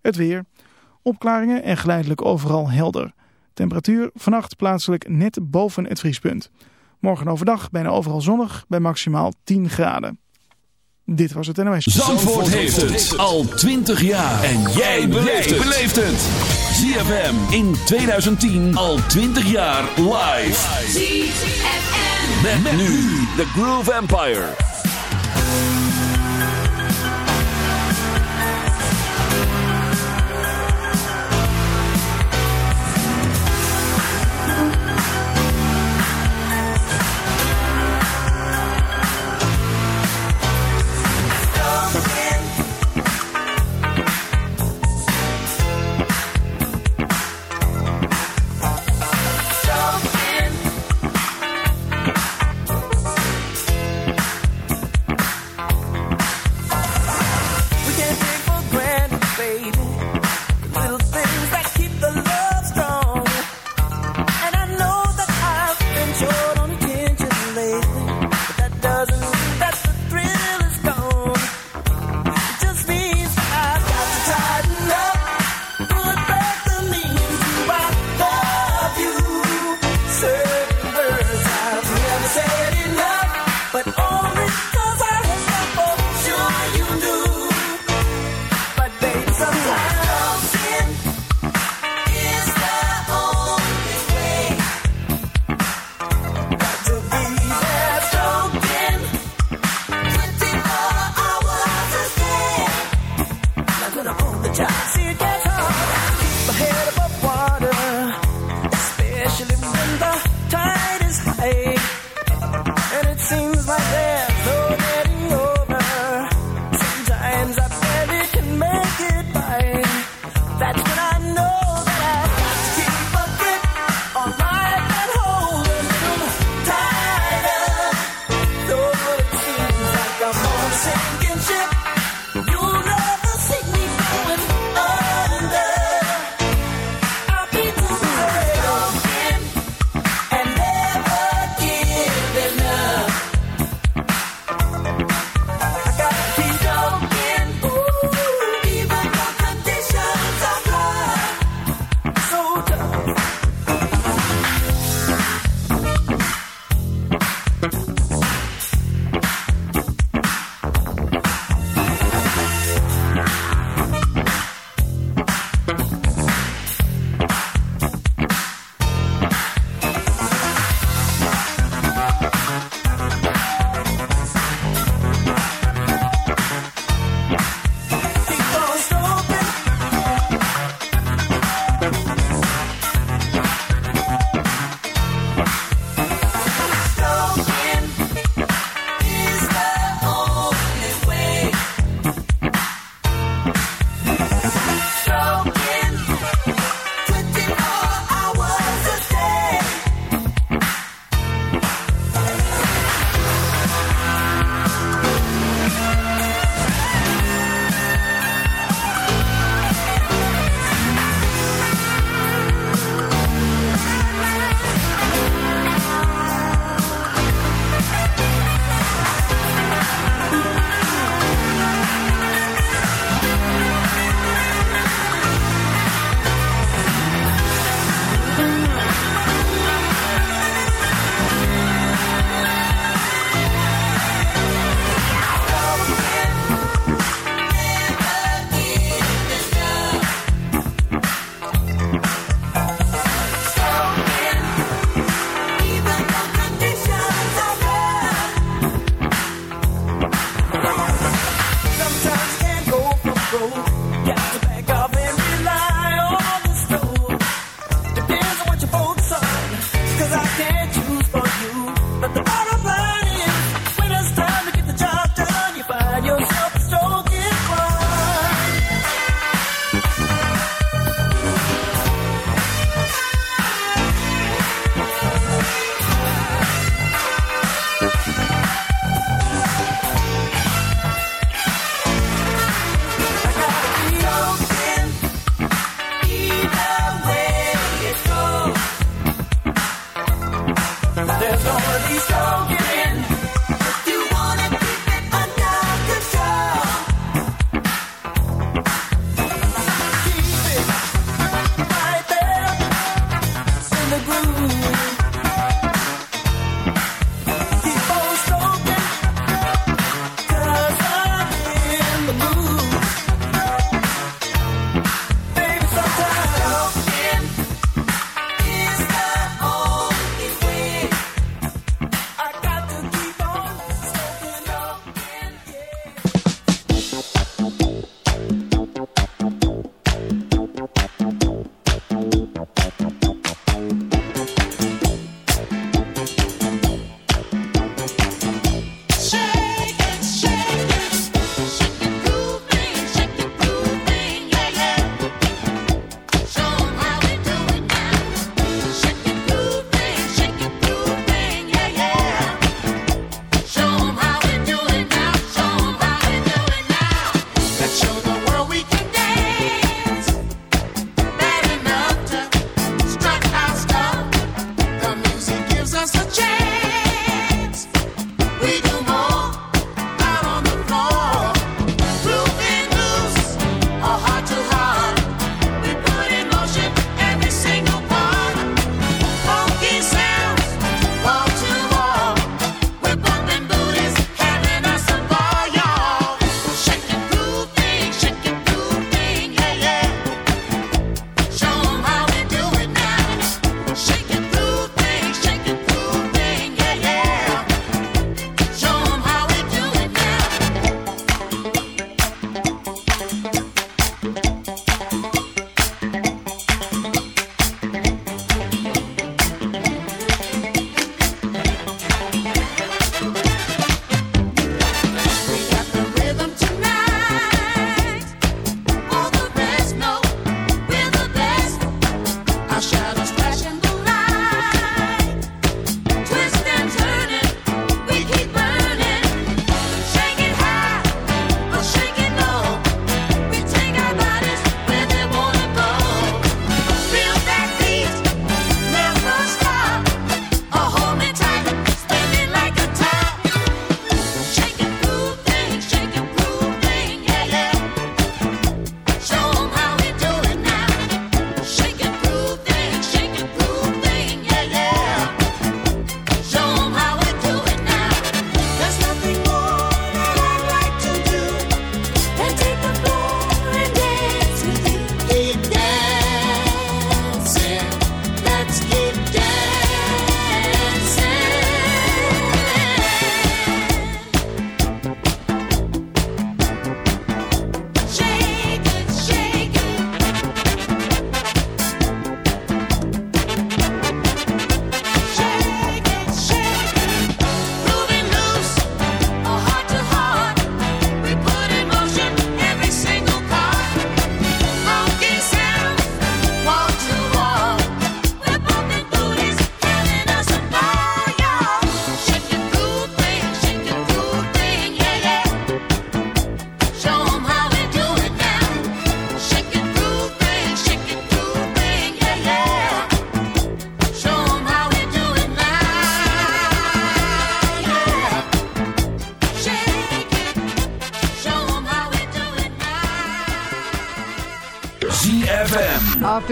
Het weer. Opklaringen en geleidelijk overal helder. Temperatuur vannacht plaatselijk net boven het vriespunt. Morgen overdag bijna overal zonnig bij maximaal 10 graden. Dit was het NOS. Zandvoort, Zandvoort heeft het al 20 jaar. En jij beleeft het. ZFM in 2010 al 20 jaar live. ZFM. Met, met nu The Groove Empire.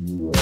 Yeah.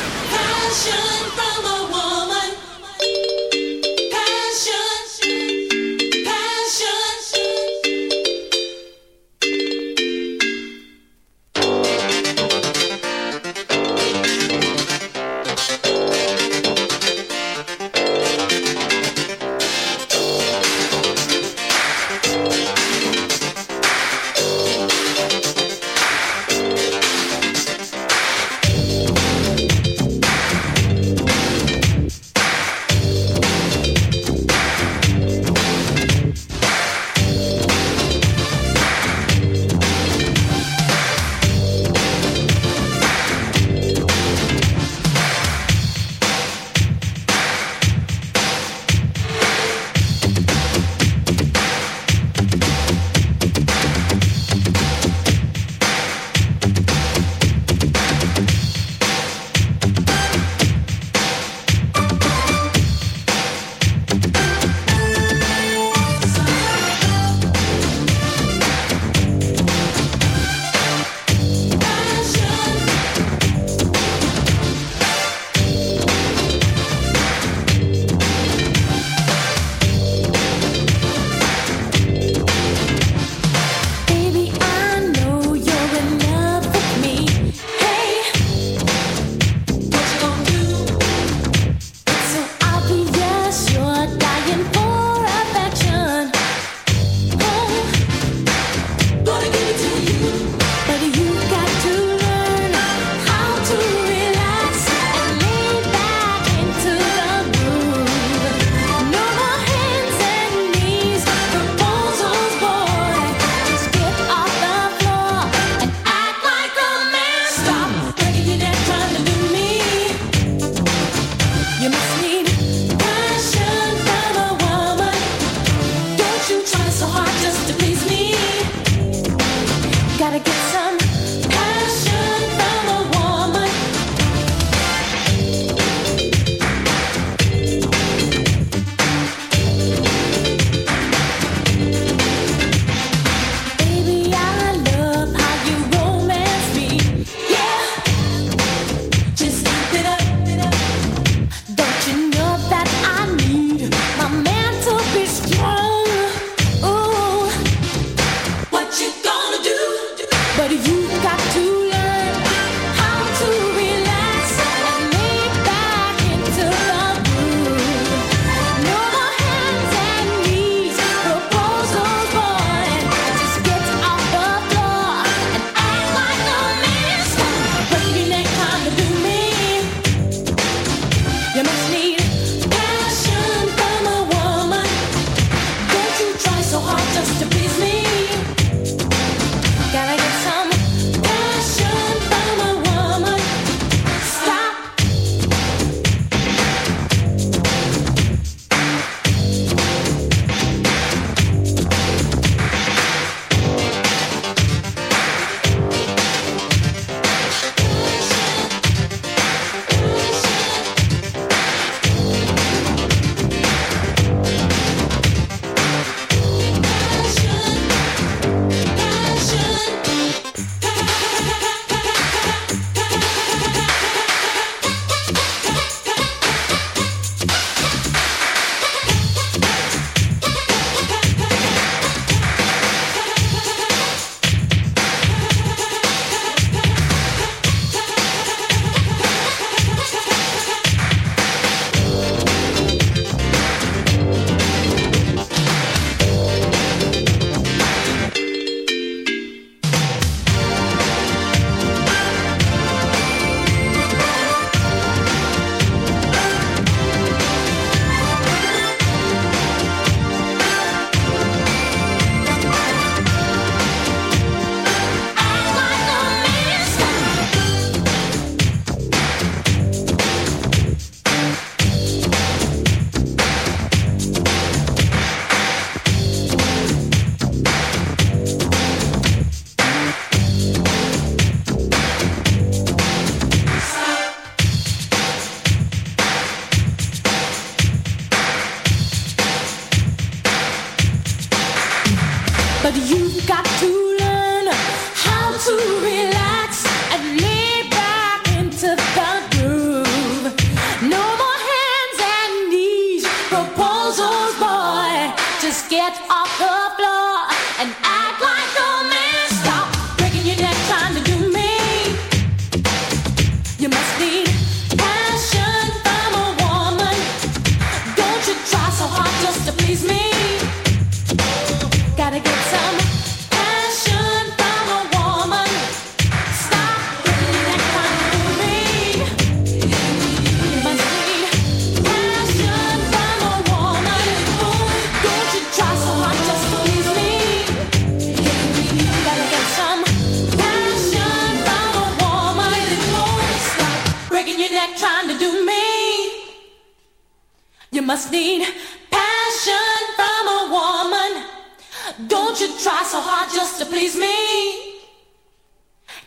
Don't you try so hard just to please me.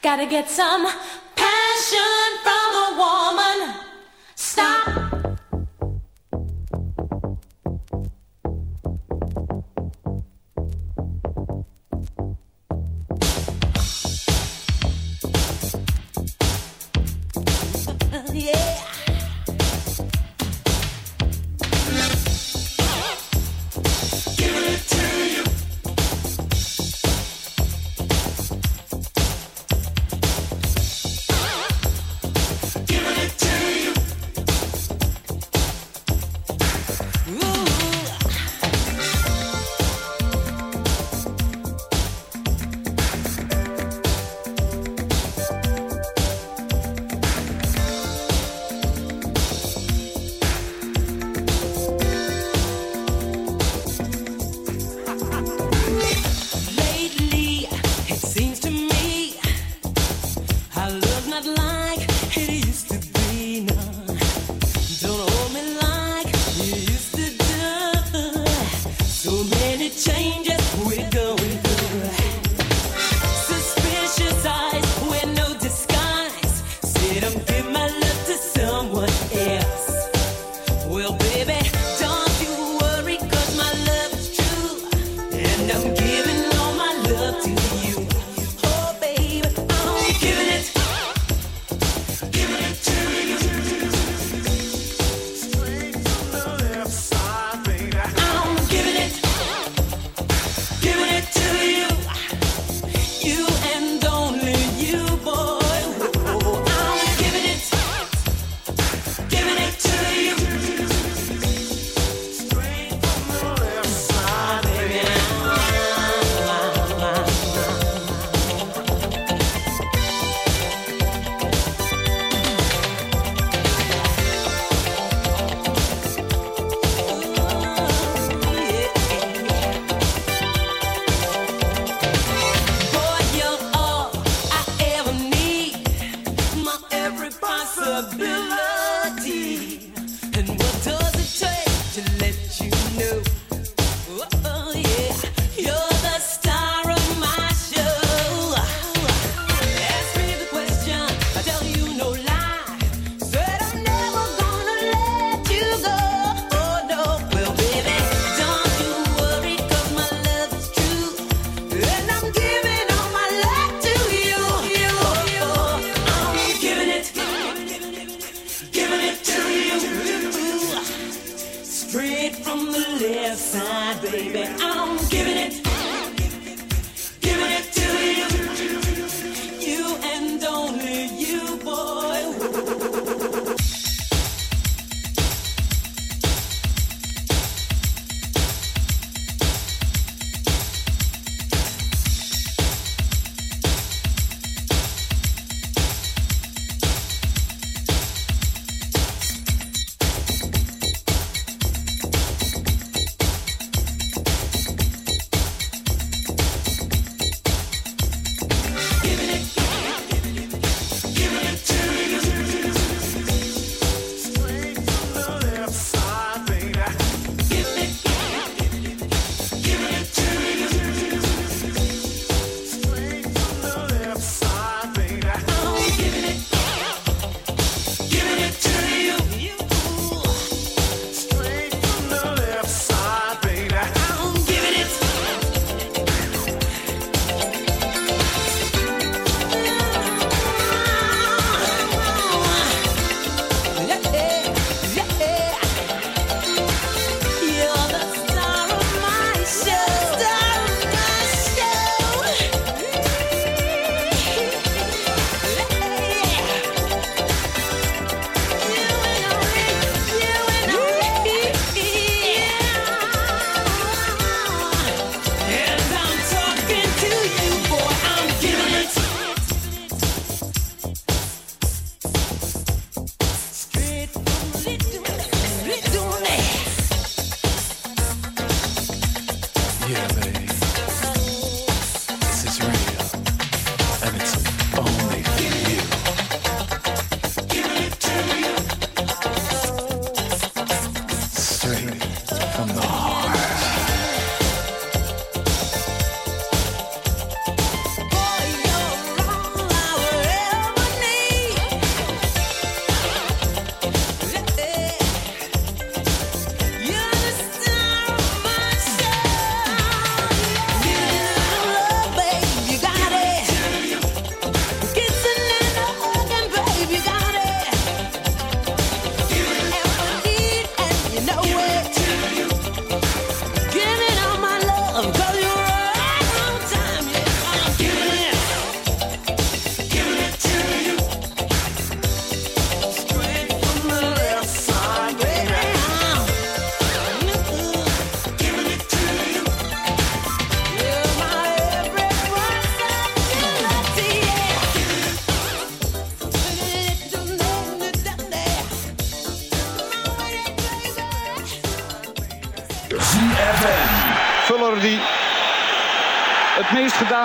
Gotta get some passion from.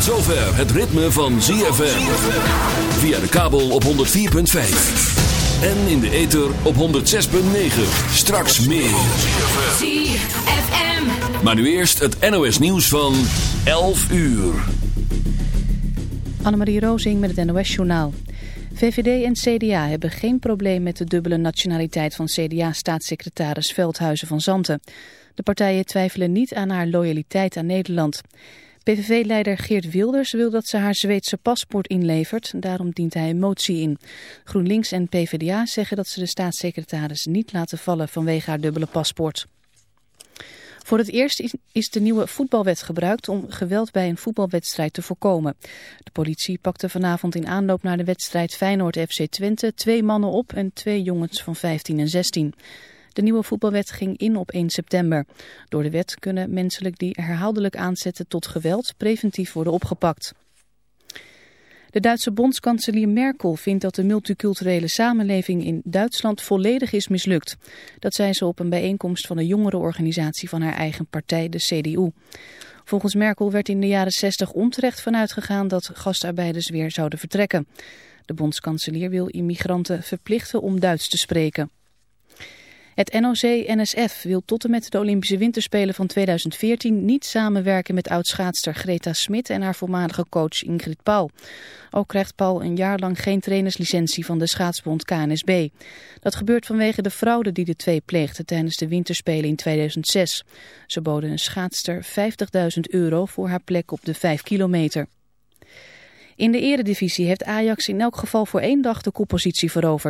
Tot zover het ritme van ZFM. Via de kabel op 104.5. En in de ether op 106.9. Straks meer. ZFM. Maar nu eerst het NOS nieuws van 11 uur. Annemarie Rozing met het NOS-journaal. VVD en CDA hebben geen probleem met de dubbele nationaliteit van CDA-staatssecretaris Veldhuizen van Zanten. De partijen twijfelen niet aan haar loyaliteit aan Nederland. PVV-leider Geert Wilders wil dat ze haar Zweedse paspoort inlevert, daarom dient hij een motie in. GroenLinks en PvdA zeggen dat ze de staatssecretaris niet laten vallen vanwege haar dubbele paspoort. Voor het eerst is- de nieuwe voetbalwet gebruikt om geweld bij een voetbalwedstrijd te voorkomen. De politie pakte vanavond in aanloop naar de wedstrijd Feyenoord-FC Twente twee mannen op en twee jongens van 15 en 16. De nieuwe voetbalwet ging in op 1 september. Door de wet kunnen menselijk die herhaaldelijk aanzetten tot geweld preventief worden opgepakt. De Duitse bondskanselier Merkel vindt dat de multiculturele samenleving in Duitsland volledig is mislukt. Dat zei ze op een bijeenkomst van een jongerenorganisatie van haar eigen partij, de CDU. Volgens Merkel werd in de jaren 60 onterecht vanuit gegaan dat gastarbeiders weer zouden vertrekken. De bondskanselier wil immigranten verplichten om Duits te spreken. Het NOC-NSF wil tot en met de Olympische Winterspelen van 2014 niet samenwerken met oud-schaatster Greta Smit en haar voormalige coach Ingrid Paul. Ook krijgt Paul een jaar lang geen trainerslicentie van de schaatsbond KNSB. Dat gebeurt vanwege de fraude die de twee pleegden tijdens de Winterspelen in 2006. Ze boden een schaatster 50.000 euro voor haar plek op de 5 kilometer. In de eredivisie heeft Ajax in elk geval voor één dag de koppositie veroverd.